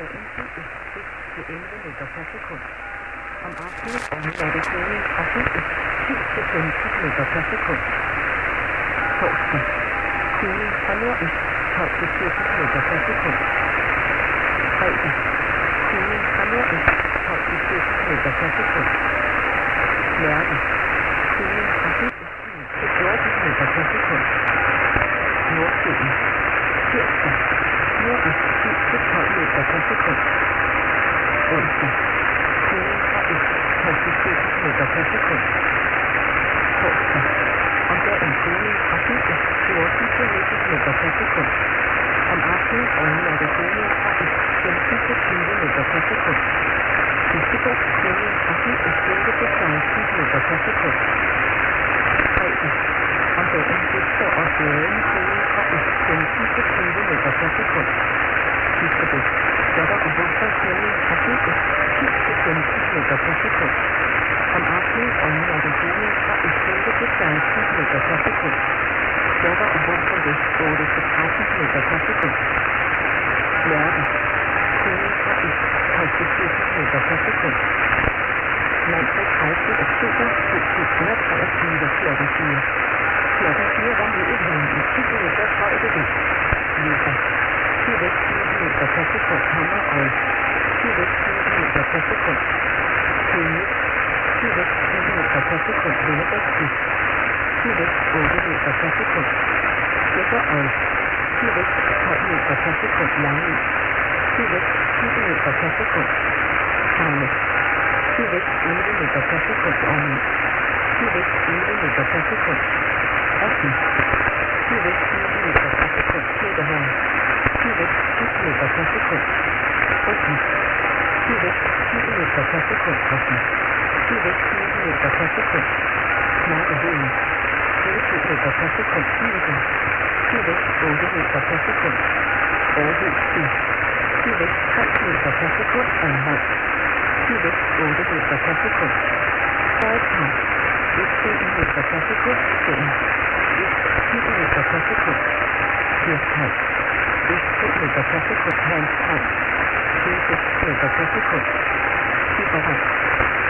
dagen i øst til 11 meter per sekund. Om aftenen er det køling fra 10 til 15 meter per sekund. Torsdag. Køling fra nordøst 12 til 14 meter per sekund. Fredag. Køling fra nordøst 12 til 14 meter per sekund. Lørdag. Køling fra 10 til 14 meter per sekund. Nordsøen. Tirsdag. Nordøst 10 til 12 meter per sekund. Onsdag. Køling fra øst 12 til 14 meter per sekund. Torsdag. Om dagen køling fra 10 til 14 til 19 meter per sekund. Om aftenen og natte køling fra øst 15 til 20 meter per sekund. Fiskebog køling fra 10 til 20 til 16 meter per sekund. Fredag. Om dagen Victor og Flade køling fra øst 15 til 20 meter per sekund. Fiskebog. Datter og Victor køling fra 10 til 10 til 15 meter per sekund. Om aftenen og natte køling fra øst 15 til 16 meter per sekund. Datter og Victor vest 8 til 13 meter per sekund. Lørdag. Køling fra øst 12 til 14 meter per sekund. Mandag 30. oktober 2023 klokken 4. Klokken 4 var Middelhaven i 10 meter højde vind. Lyddag. Sydvest 10 meter per sekund hammer og Sydvest 10 meter per sekund. Køge. Sydvest 10 meter per sekund Vindebæk øst. Sydvest 8 meter per sekund. Skætter og Sydvest 12 meter per sekund Langø. Sydvest 10 meter per sekund. Havne. Sydvest 11 meter per sekund Ormen. Sydvest 11 meter per sekund. Rossen. Sydvest 9 meter per sekund København. Sydvest 10 meter per sekund. Rossen. Sydvest 10 meter per sekund Rossen. Sydvest 9 meter per sekund. Snakkehøen. 20 meter per sekund Knudsen. Sydvest 8 meter per sekund. Aarhus Syd. Sydvest 3 meter per sekund Anhold. Sydvest 8 meter per sekund. Frederikshavn. Øst 1 meter per sekund Skjern. Øst 10 meter per sekund. Hirtshals. Øst 2 meter per sekund Halmstrand. Syd 6 meter per sekund. Syberhavn.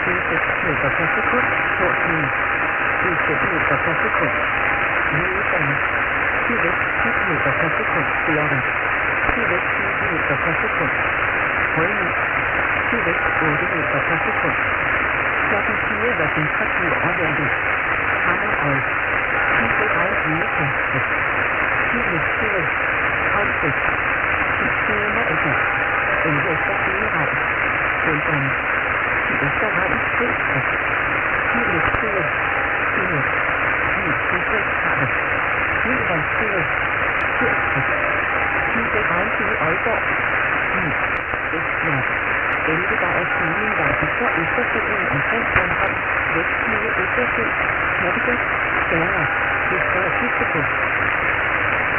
Syd 6 meter per sekund Torshavn. Syd 5 meter per sekund. Hvidebane. Sydvest 10 meter per sekund Lolland. Sydvest 6,8 meter per sekund. Klokken 4 var temperatur afventet. Hammer og 10 grader nedkastet. Tidlig stillet. Holdt. Systemer er godt. 11 efter 4 regn. Velkommen. 10 efter regn. Velkommen. Tidlig stillet. Stillet. 9 til 6 grader. Middag stillet. Stillet. 10 grader i Aalborg. 11 grader stigning var det for Østersøen omkring Bornholm, Vestside Østersø, Kattegat, Færøer, Øster og Fiskebuk.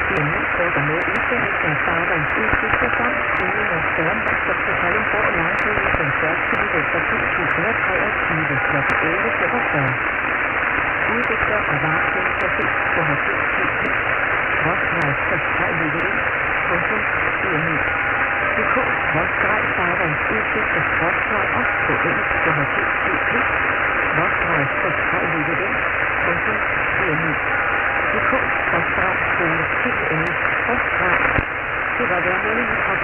DMI rykker med udsendelse af farvands udsigter samt stigning af stormvækster på Kalundborg Langhøje den 1. november 2023 kl. 11.45. Udsigter og varetjenester ses på H2.dk. Skråstreg for streg DK skråstreg farvands udsigter skråstreg og på engelsk på H2.dk. Skråstreg for streg Punktum. DMI DK skråstreg skole til engelsk skråstreg. Det var værmålet fra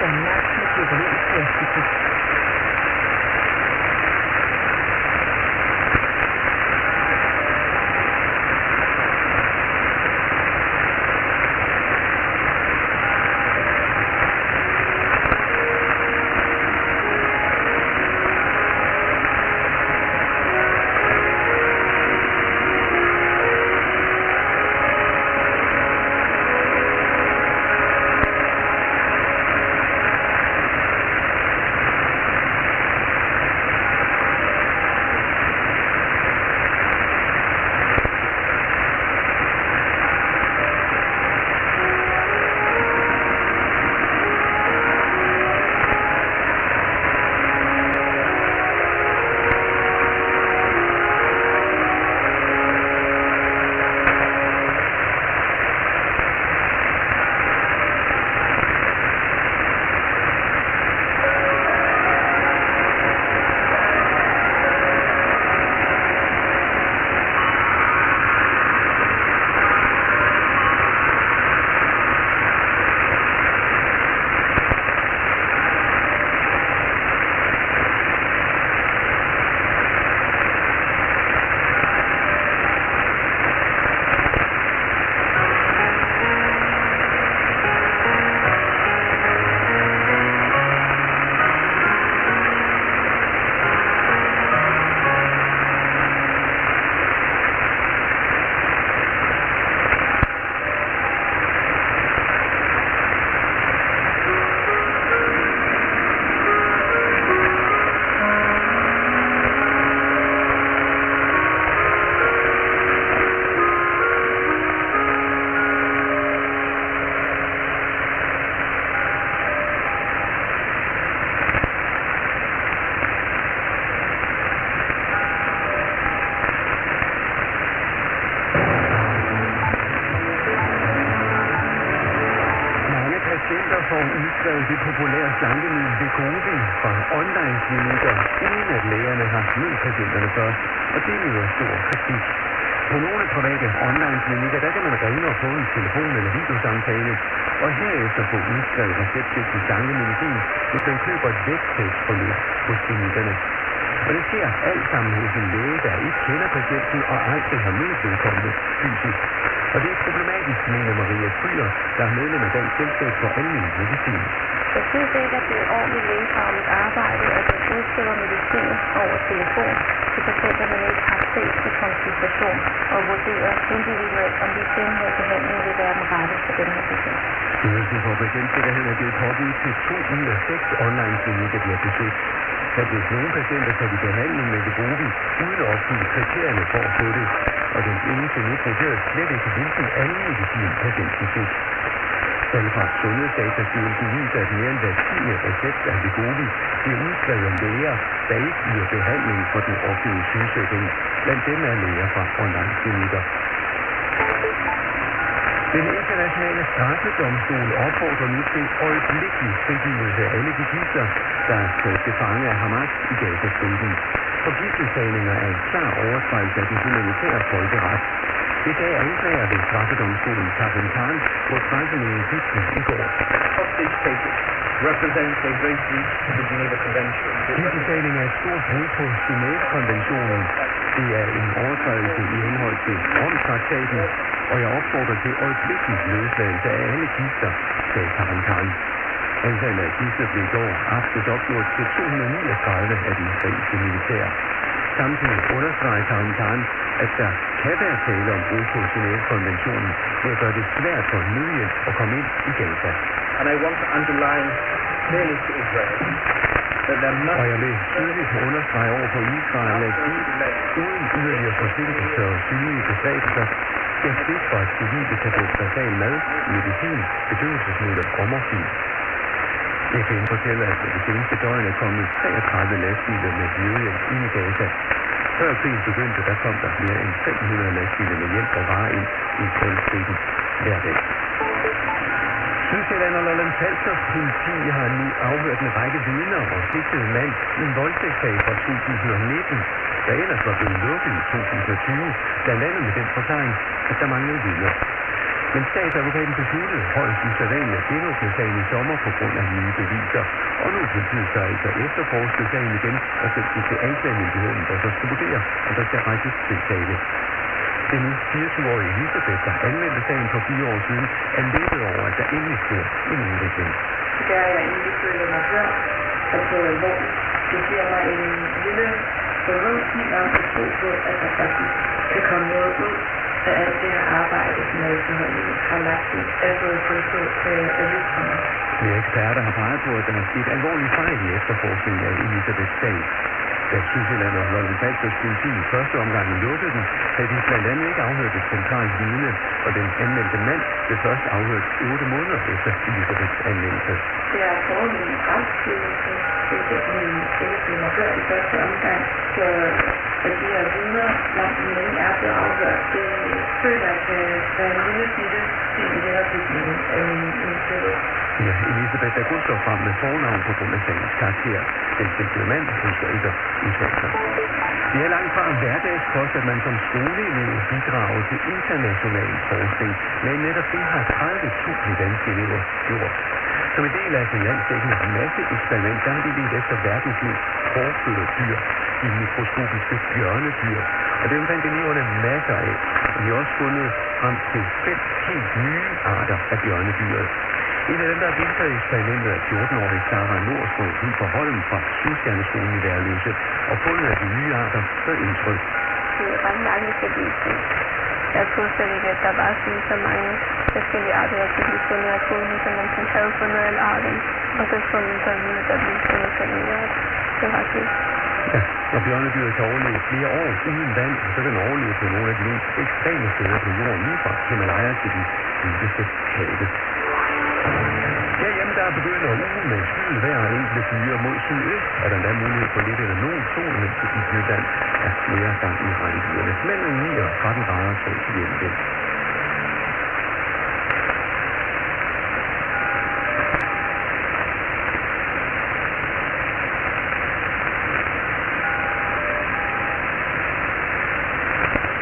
Institut. udskrevet det populære slankemiddel Vigovi fra online-klinikker, uden at lægerne har mødt patienterne først, og det lyder stor kritik. På nogle private online-klinikker, der kan man ringe og få en telefon- eller videosamtale, og herefter få udskrevet receptpligtig slankemedicin, hvis man køber et vægttabsforløb hos klinikkerne. Og det sker alt sammen hos en læge, der ikke kender patienten og aldrig har mødt vedkommende fysisk. Og det er problematisk, mener Maria Kryer, der er medlem af Dansk Selskab for Almindelig Medicin. Jeg synes ikke, at det er ordentligt lægefagligt arbejde, at man udskriver medicin over telefon til patienter, man ikke har set til konsultation og vurderer individuelt, om de den her behandling vil være den rette for den her patient. Styrelsen for Patientsikkerhed er givet påbud til to ud af seks online-klinikker, de har besøgt. Der blev nogle patienter sat i behandling med Vegovi, uden at opfylde kriterierne for at få det, indtil nu ene slet ikke, hvilken anden medicin patienten fik. Tal fra Sundhedsdatastyrelsen viser, at mere end hver tiende recept af Vegovi bliver udskrevet af læger, der ikke giver behandling for den offentlige sygesikring. Blandt dem er læger fra online-klinikker. Den internationale straffedomstol opfordrer nu til øjeblikkelig frigivelse af alle de gidsler, der er taget til fange af Hamas i Gaza-striben. For gidseltagninger er en klar overtrædelse af den humanitære folkeret. Det gav anklager ved straffedomstolen Karim Khan mod pressen i Egypten i går. Hostage a great breach of the Geneva Convention. Gidseltagning er et stort brud på Genève-konventionen. Det er en overtrædelse i henhold til Rom-traktaten, og jeg opfordrer til øjeblikkelig løsladelse af alle gidsler, sagde Karim. Antallet af gidsler blev i går aftes opgjort til 239 af de israelske militær. Samtidig understreger Karim at der kan være tale om brud på Genève-konventionen at gøre det svært for nødhjælp at komme ind i Gaza. And I want to underline clearly to Israel Og jeg vil tydeligt understrege over for Israel, at de uden yderligere forsinkelser og synlige bestræbelser skal sikre, at civile kan få basal mad, medicin, bedøvelsesmidler og morfin. Jeg kan fortælle, at det seneste døgn er kommet 33 lastbiler med nødhjælp ind i Gaza. Før krigen begyndte, der kom der mere end 500 lastbiler med hjælp og varer ind i Israelskrigen hver dag. Sydsjælland og Lolland Falsters politi har nu afhørt en række vidner og sigtet en mand i en voldtægtssag fra 2019, der ellers var blevet lukket i 2020, blandt andet med den forklaring, at der manglede vidner. Men statsadvokaten besluttede højst usædvanligt at genåbne sagen i sommer på grund af nye beviser. Og nu politiet så altså efterforske sagen igen og sætte det til anklagemyndigheden, der så skal vurdere, om der skal rejses tiltale. Den 24-årige Elisabeth, der anmeldte sagen for fire år siden, er lettet over, at der endelig sker en udvikling. det er, at jeg egentlig føler mig hørt og taget alvorligt. Det giver mig en lille forventning om at tro på, at der faktisk kan komme noget ud af alt det her arbejde, som jeg efterhånden har lagt i, at få det på øh, at lytte mig. Flere eksperter har peget på, at der er sket alvorlige fejl i efterforskningen af Elisabeths sag. Da Sydsjælland og Lolland Falsters politi i første omgang lukkede den, havde de blandt andet ikke afhørt et centralt vidne, og den anmeldte mand blev først afhørt 8 måneder efter Elisabeths anmeldelse. Det er forholdet en retsfølelse, det er det, som ikke blev mig i første omgang, så at de her vidner langt om længe er blevet afhørt, det føler jeg kan være øh, en lille bitte ting i det her bygning siger Elisabeth der kun står frem med fornavn på grund af sagens karakter. Den sigtede mand ønsker ikke at udtale sig. Det er langt fra en hverdagskost, at man som skoleelev bidrager til international forskning, men netop det har 30.000 danske elever gjort. Som en del af sin landsdækkende masse eksperiment, der har de let efter verdens mest hårdfødte dyr, de mikroskopiske bjørnedyr. Og dem fandt eleverne masser af. De har også fundet frem til fem helt nye arter af bjørnedyret. En af dem, der har deltaget i eksperimentet, er 14-årige Sara Nordstrøm ud på Holm fra Sydstjerneskolen i Værløse. Og fundet af de nye arter gør indtryk. Det er ret langt fordi jeg troede slet ikke, at der var sådan så mange forskellige arter, der kunne blive fundet af koden, så man sådan havde fundet alle arterne, og så fundet så videre, der blev fundet så nye art. Det var vildt. Ja, og bjørnedyret kan overleve flere år uden vand, så kan den overleve på nogle af de mest ekstreme steder på jorden, lige fra Himalaya til de dybeste have. Herhjemme der er begyndt at uge med skyet hver og enkelte byer mod sydøst, og der er mulighed for lidt eller nogen sol, mens i Jylland er flere gang i regnbyerne. Mellem 9 og 13 grader så til hjemme.